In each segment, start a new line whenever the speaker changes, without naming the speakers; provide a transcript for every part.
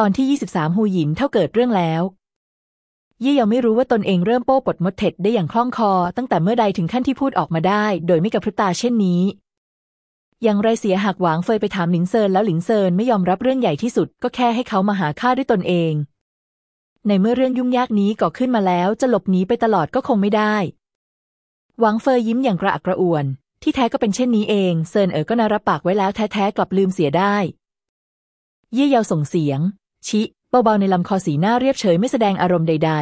ตอนที่ 23 ฮูหยินเฒ่าเกิดเรื่องแล้วเย่ยังไม่รู้ว่าตนเองเริ่มโป้ปดมดเท็จได้อย่างคล่องคอ ตั้งแต่เมื่อใดถึงขั้นที่พูดออกมาได้ โดยไม่กระพริบตาเช่นนี้ อย่างไรเสียหากหวังเฟยไปถามหลินเซินแล้วหลินเซินไม่ยอมรับเรื่องใหญ่ที่สุด ก็แค่ให้เขามาหาข้าด้วยตนเอง ในเมื่อเรื่องยุ่งยากนี้ก่อขึ้นมาแล้ว จะหลบหนีไปตลอดก็คงไม่ได้ หวังเฟยยิ้มอย่างกระอักกระอ่วน ที่แท้ก็เป็นเช่นนี้เอง เซินเอ๋อก็นารับปากไว้แล้วแท้ๆกลับลืมเสียได้ เย่เยาส่งเสียง ชิเบาๆในลำคอสีหน้าเรียบเฉยไม่แสดงอารมณ์ใด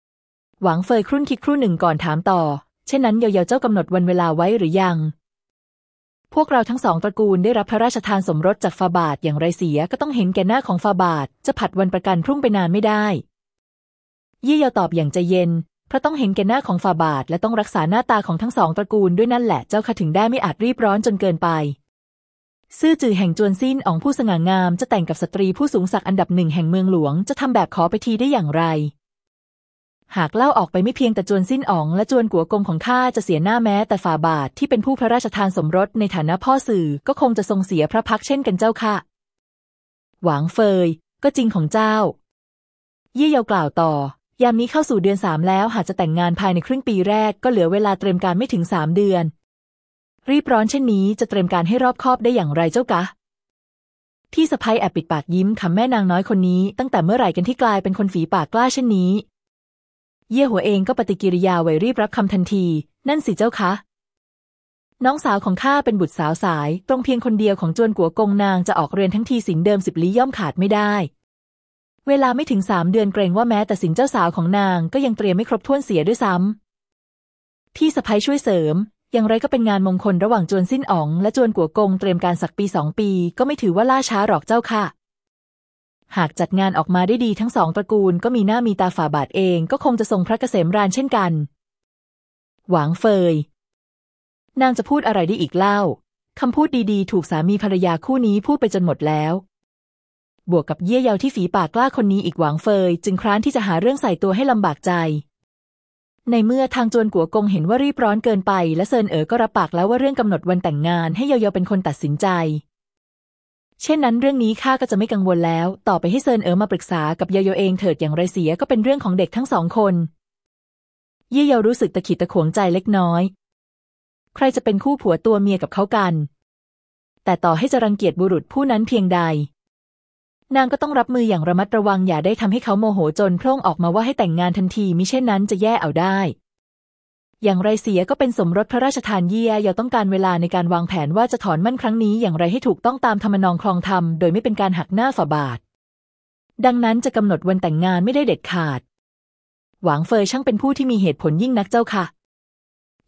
ๆ หวังเฟยครุ่นคิดครู่หนึ่งก่อนถามต่อ เช่นนั้นเยาเยาเจ้ากำหนดวันเวลาไว้หรือยัง พวกเราทั้งสองตระกูลได้รับพระราชทานสมรสจากฟาบาทอย่างไรเสียก็ต้องเห็นแก่หน้าของฟาบาทจะผัดวันประกันพรุ่งไปนานไม่ได้เย่เยาตอบอย่างใจเย็นเพราะต้องเห็นแก่หน้าของฟาบาทและต้องรักษาหน้าตาของทั้งสองตระกูลด้วยนั่นแหละเจ้าค่ะถึงได้ไม่อาจรีบร้อนจนเกินไป ซื่อจือแห่งจวนซินอองผู้สง่างามจะแต่งกับสตรีผู้สูงศักดิ์อันดับหนึ่งแห่งเมืองหลวงจะทำแบบขอไปทีได้อย่างไร หากเล่าออกไปไม่เพียงแต่จวนซินอองและจวนกัวกงของข้าจะเสียหน้าแม้แต่ฝ่าบาทที่เป็นผู้พระราชทานสมรสในฐานะพ่อสื่อก็คงจะทรงเสียพระพักเช่นกันเจ้าค่ะ หวางเฟย ก็จริงของเจ้า เยี่เยาวกล่าวต่อ ยามนี้เข้าสู่เดือนสามแล้วหากจะแต่งงานภายในครึ่งปีแรกก็เหลือเวลาเตรียมการไม่ถึงสามเดือน รีบร้อนเช่นนี้จะเตรียมการให้รอบคอบได้อย่างไรเจ้ากะ ที่สะพ้ยแอบปิดปากยิ้มคำแม่นางน้อยคนนี้ ตั้งแต่เมื่อไหร่กันที่กลายเป็นคนฝีปากกล้าเช่นนี้ เย่หัวเองก็ปฏิกิริยาไวรีบรับคำทันที นั่นสิเจ้าคะ น้องสาวของข้าเป็นบุตรสาวสาย ตรงเพียงคนเดียวของจวนกัวกงนางจะออกเรียนทั้งทีสินเดิมสิบลี้ย่อมขาดไม่ได้เวลาไม่ถึงสามเดือนเกรงว่าแม้แต่สินเจ้าสาวของนางก็ยังเตรียมไม่ครบถ้วนเสียด้วยซ้ำพี่สะพ้ยช่วยเสริม อย่างไรก็เป็นงานมงคลระหว่างจวนสิ้นอ๋อง และจวนกัวกงเตรียมการสักปีสองปี ก็ไม่ถือว่าล่าช้าหรอกเจ้าค่ะ หากจัดงานออกมาได้ดีทั้งสองตระกูลก็มีหน้ามีตาฝ่าบาทเอง ก็คงจะทรงพระเกษมรานเช่นกัน หวางเฟย นางจะพูดอะไรได้อีกเล่าคำพูดดีๆ ถูกสามีภรรยาคู่นี้พูดไปจนหมดแล้ว บวกกับเยี่ยเยาที่ฝีปากกล้าคนนี้อีกหวางเฟย จึงคร้านที่จะหาเรื่องใส่ตัวให้ลำบากใจ ในเมื่อทางจวนกัวกงเห็นว่ารีบร้อนเกินไป และเซินเอ๋อก็รับปากแล้วว่าเรื่องกำหนดวันแต่งงานให้เยาเยาเป็นคนตัดสินใจ เช่นนั้นเรื่องนี้ข้าก็จะไม่กังวลแล้ว ต่อไปให้เซินเอ๋อมาปรึกษากับเยาเยาเองเถิดอย่างไรเสียก็เป็นเรื่องของเด็กทั้งสองคน เยี่ยเยารู้สึกตะขิดตะขวงใจเล็กน้อย ใครจะเป็นคู่ผัวตัวเมียกับเขากัน แต่ต่อให้จะรังเกียจบุรุษผู้นั้นเพียงใด นางก็ต้องรับมืออย่างระมัดระวังอย่าได้ทำให้เขาโมโหจนพร่งออกมาว่าให้แต่งงานทันทีมิเช่นนั้นจะแย่เอาได้ อย่างไรเสียก็เป็นสมรสพระราชทานเยี่ยเยาต้องการเวลาในการวางแผนว่าจะถอนมั่นครั้งนี้อย่างไรให้ถูกต้องตามธรรมนองคลองธรรมโดยไม่เป็นการหักหน้าฝ่าบาท ดังนั้นจะกำหนดวันแต่งงานไม่ได้เด็ดขาด หวังเฟยช่างเป็นผู้ที่มีเหตุผลยิ่งนักเจ้าค่ะ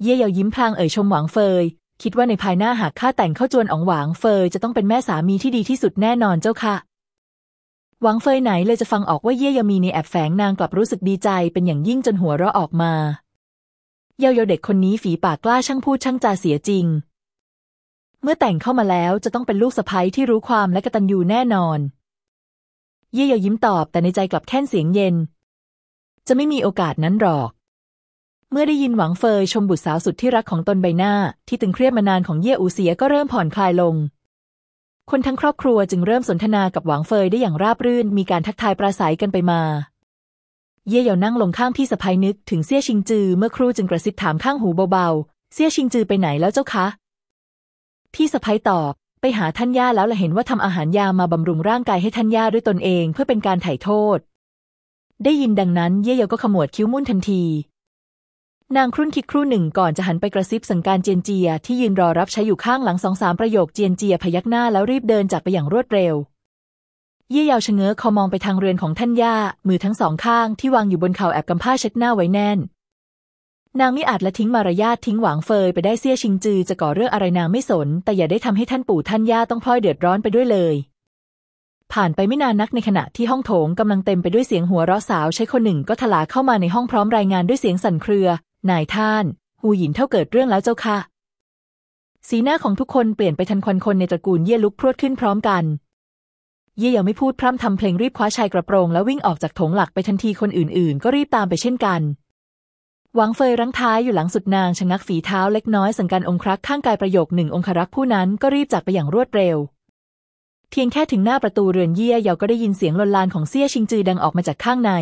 เย่เยายิ้มพลางเอ่ยชมหวังเฟยคิดว่าในภายหน้าหากข้าแต่งเข้าจวนอ๋องหวางเฟยจะต้องเป็นแม่สามีที่ดีที่สุดแน่นอนเจ้าค่ะ หวังเฟยไหนเลยจะฟังออกว่าเย่เยามีในแอบแฝงนางกลับรู้สึกดีใจเป็นอย่างยิ่งจนหัวเราะออกมาเยาเยาเด็กคนนี้ฝีปากกล้าช่างพูดช่างจาเสียจริง เมื่อแต่งเข้ามาแล้วจะต้องเป็นลูกสะใภ้ที่รู้ความและกตัญญูแน่นอน เย่เยายิ้มตอบแต่ในใจกลับแค่นเสียงเย็น จะไม่มีโอกาสนั้นหรอก เมื่อได้ยินหวังเฟยชมบุตรสาวสุดที่รักของตนใบหน้า ที่ตึงเครียดมานานของเย่อูเสียก็เริ่มผ่อนคลายลง คนทั้งครอบครัวจึงเริ่มสนทนากับหวังเฟยได้อย่างราบรื่น มีการทักทายปราศัยกันไปมา เย่เหยานั่งลงข้างพี่สะพ้ยนึกถึงเซี่ยชิงจือ เมื่อครู่จึงกระซิบถามข้างหูเบาๆเซี่ยชิงจือไปไหนแล้วเจ้าคะ พี่สะพ้ยตอบ ไปหาท่านย่าแล้วละเห็นว่าทำอาหารยามาบำรุงร่างกายให้ท่านย่าด้วยตนเองเพื่อเป็นการไถ่โทษ ได้ยินดังนั้นเย่เหยาก็ขมวดคิ้วมุ่นทันที นางครุ่นคิดครู่หนึ่งก่อนจะหันไปกระซิบสั่งการเจียนเจีย ที่ยืนรอรับใช้อยู่ข้างหลังสองสามประโยคเจียนเจียพยักหน้าแล้วรีบเดินจากไปอย่างรวดเร็ว เย่เยาวชะเง้อคอมองไปทางเรือนของท่านย่า มือทั้งสองข้างที่วางอยู่บนเข่าแอบกำผ้าเช็ดหน้าไว้แน่น นางไม่อาจละทิ้งมารยาททิ้งหวางเฟยไปได้เสี้ยชิงจือจะก่อเรื่องอะไรนางไม่สน แต่อย่าได้ทำให้ท่านปู่ท่านย่าต้องพลอยเดือดร้อนไปด้วยเลยผ่านไปไม่นานนักในขณะที่ห้องโถงกำลังเต็มไปด้วยเสียงหัวเราะสาวใช้คนหนึ่งก็ทลาเข้ามาในห้องพร้อมรายงานด้วยเสียงสั่นเครือ นายท่าน หูหยินเท่าเกิดเรื่องแล้วเจ้าค่ะ สีหน้าของทุกคนเปลี่ยนไปทันควันคนในตระกูลเย่ลุกพรวดขึ้นพร้อมกัน เย่ยังไม่พูดพร่ำทำเพลงรีบคว้าชายกระโปรงแล้ววิ่งออกจากโถงหลักไปทันทีคนอื่นๆ ก็รีบตามไปเช่นกันหวังเฟยรั้งท้ายอยู่หลังสุดนางชะงักฝีเท้าเล็กน้อยสังการองครักษ์ข้างกายประโยคหนึ่งองครักษ์ผู้นั้นก็รีบจากไปอย่างรวดเร็ว เพียงแค่ถึงหน้าประตูเรือนเยี่ยเยาก็ได้ยินเสียงลนลานของเซี่ยชิงจือดังออกมาจากข้างใน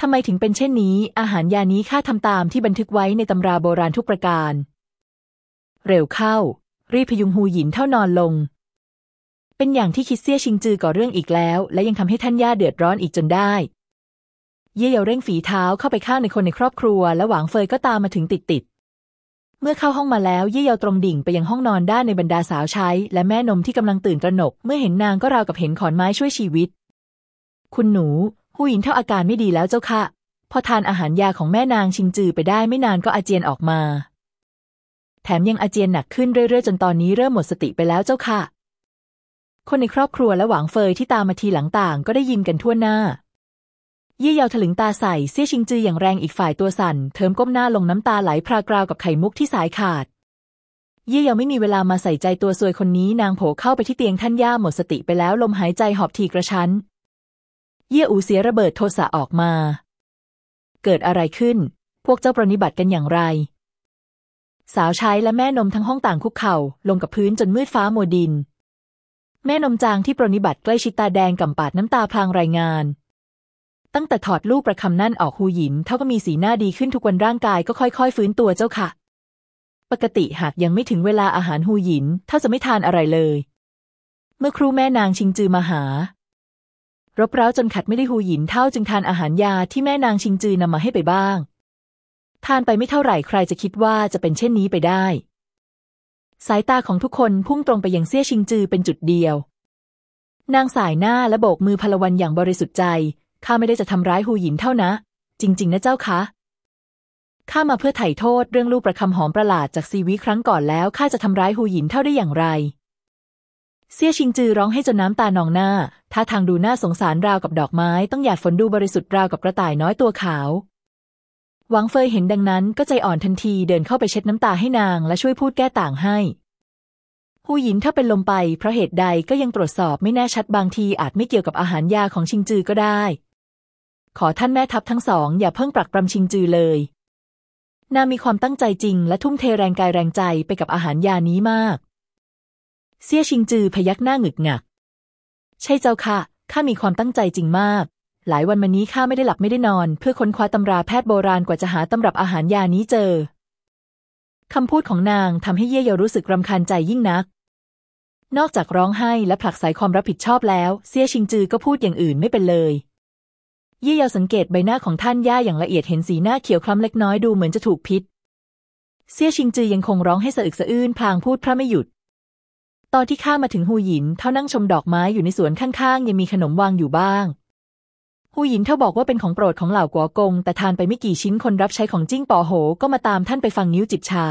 ทำไมถึงเป็นเช่นนี้ อาหารยานี้ข้าทำตามที่บันทึกไว้ในตำราโบราณทุกประการ เร็วเข้า รีพยุงหูหยินเท่านอนลง เป็นอย่างที่คิดเซี่ยชิงจือก่อเรื่องอีกแล้ว และยังทำให้ท่านย่าเดือดร้อนอีกจนได้ เย่เยาเร่งฝีเท้าเข้าไปข้าในคนในครอบครัว และหวางเฟยก็ตามมาถึงติดติดเมื่อเข้าห้องมาแล้วเย่เยาตรงดิ่งไปยังห้องนอนด้านในบรรดาสาวใช้ และแม่นมที่กำลังตื่นตระหนก เมื่อเห็นนางก็ราวกับเห็นขอนไม้ช่วยชีวิต คุณหนู หูหยินเท่าอาการไม่ดีแล้วเจ้าค่ะ พอทานอาหารยาของแม่นางชิงจือไปได้ไม่นานก็อาเจียนออกมา แถมยังอาเจียนหนักขึ้นเรื่อยๆ จนตอนนี้เริ่มหมดสติไปแล้วเจ้าค่ะ คนในครอบครัวและหวังเฟยที่ตามมาทีหลังต่างก็ได้ยินกันทั่วหน้า เยี่เยาถลึงตาใส่เซี่ยชิงจืออย่างแรงอีกฝ่ายตัวสั่นเทิมก้มหน้าลงน้ำตาไหลพรากราวกับไข่มุกที่สายขาดเยี่เยาไม่มีเวลามาใส่ใจตัวซวยคนนี้นางโผเข้าไปที่เตียงท่านย่าหมดสติไปแล้วลมหายใจหอบทีกระชั้น เยี่ยอูเสียระเบิดโทสะออกมา เกิดอะไรขึ้น พวกเจ้าปรนิบัติกันอย่างไร สาวใช้และแม่นมทั้งห้องต่างคุกเข่าลงกับพื้นจนมืดฟ้าโมดิน แม่นมจางที่ปรนิบัติใกล้ชิดตาแดงกำปาดน้ำตาพลางรายงาน ตั้งแต่ถอดลูกประคำนั่นออกหูหยินเท่าก็มีสีหน้าดีขึ้นทุกวันร่างกายก็ค่อยๆ ฟื้นตัวเจ้าค่ะ ปกติหากยังไม่ถึงเวลาอาหารหูหยินเท่าจะไม่ทานอะไรเลย เมื่อครูแม่นางชิงจือมาหา รบเร้าจนขัดไม่ได้หูหยินเท่าจึงทานอาหารยาที่แม่นางชิงจือนำมาให้ไปบ้าง ทานไปไม่เท่าไหร่ใครจะคิดว่าจะเป็นเช่นนี้ไปได้ สายตาของทุกคนพุ่งตรงไปยังเซี่ยชิงจือเป็นจุดเดียว นางสายหน้าและโบกมือพลวันอย่างบริสุทธิ์ใจข้าไม่ได้จะทำร้ายหูหยินเท่านะ จริง ๆ นะเจ้าคะข้ามาเพื่อไถ่โทษเรื่องลูกประคำหอมประหลาดจากซีวีครั้งก่อนแล้วข้าจะทำร้ายหูหยินเท่าได้อย่างไร เซี่ยชิงจือร้องให้จนน้ำตานองหน้า ท่าทางดูน่าสงสารราวกับดอกไม้ต้องหยาดฝนดูบริสุทธิ์ราวกับกระต่ายน้อยตัวขาว หวังเฟยเห็นดังนั้นก็ใจอ่อนทันทีเดินเข้าไปเช็ดน้ำตาให้นางและช่วยพูดแก้ต่างให้หูหยินถ้าเป็นลมไปเพราะเหตุใดก็ยังตรวจสอบไม่แน่ชัดบางทีอาจไม่เกี่ยวกับอาหารยาของชิงจือก็ได้ ขอท่านแม่ทัพทั้งสองอย่าเพิ่งปรักปรำชิงจือเลย นางมีความตั้งใจจริงและทุ่มเทแรงกายแรงใจไปกับอาหารยานี้มาก เซี่ยชิงจือพยักหน้าหงึกหงัก ใช่เจ้าค่ะ ข้ามีความตั้งใจจริงมาก หลายวันมานี้ข้าไม่ได้หลับไม่ได้นอน เพื่อค้นคว้าตำราแพทย์โบราณกว่าจะหาตำรับอาหารยานี้เจอ คำพูดของนางทำให้เย่เยารู้สึกรำคาญใจยิ่งนัก นอกจากร้องไห้และผลักไสความรับผิดชอบแล้ว เซี่ยชิงจือก็พูดอย่างอื่นไม่เป็นเลยเยี่เยาสังเกตใบหน้าของท่านย่าอย่างละเอียดเห็นสีหน้าเขียวคล้ำเล็กน้อยดูเหมือนจะถูกพิษ เซี่ยชิงจือยังคงร้องให้สะอึกสะอื้นพลางพูดพระไม่หยุด ตอนที่ข้ามาถึงหูหยินเท่านั่งชมดอกไม้อยู่ในสวนข้างๆ ยังมีขนมวางอยู่บ้างหูหยินเท่าบอกว่าเป็นของโปรดของเหล่ากัวกง แต่ทานไปไม่กี่ชิ้นคนรับใช้ของจิ้งปอโหก็มาตามท่านไปฟังนิ้วจิบชา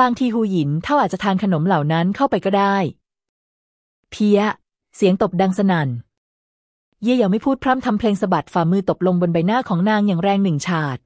บางทีหูหยินเท่าอาจจะทานขนมเหล่านั้นเข้าไปก็ได้ เพียเสียงตบดังสนั่น เย่ยังไม่พูดพร่ำทำเพลงสะบัดฝ่ามือตบลงบนใบหน้าของนางอย่างแรงหนึ่งฉาด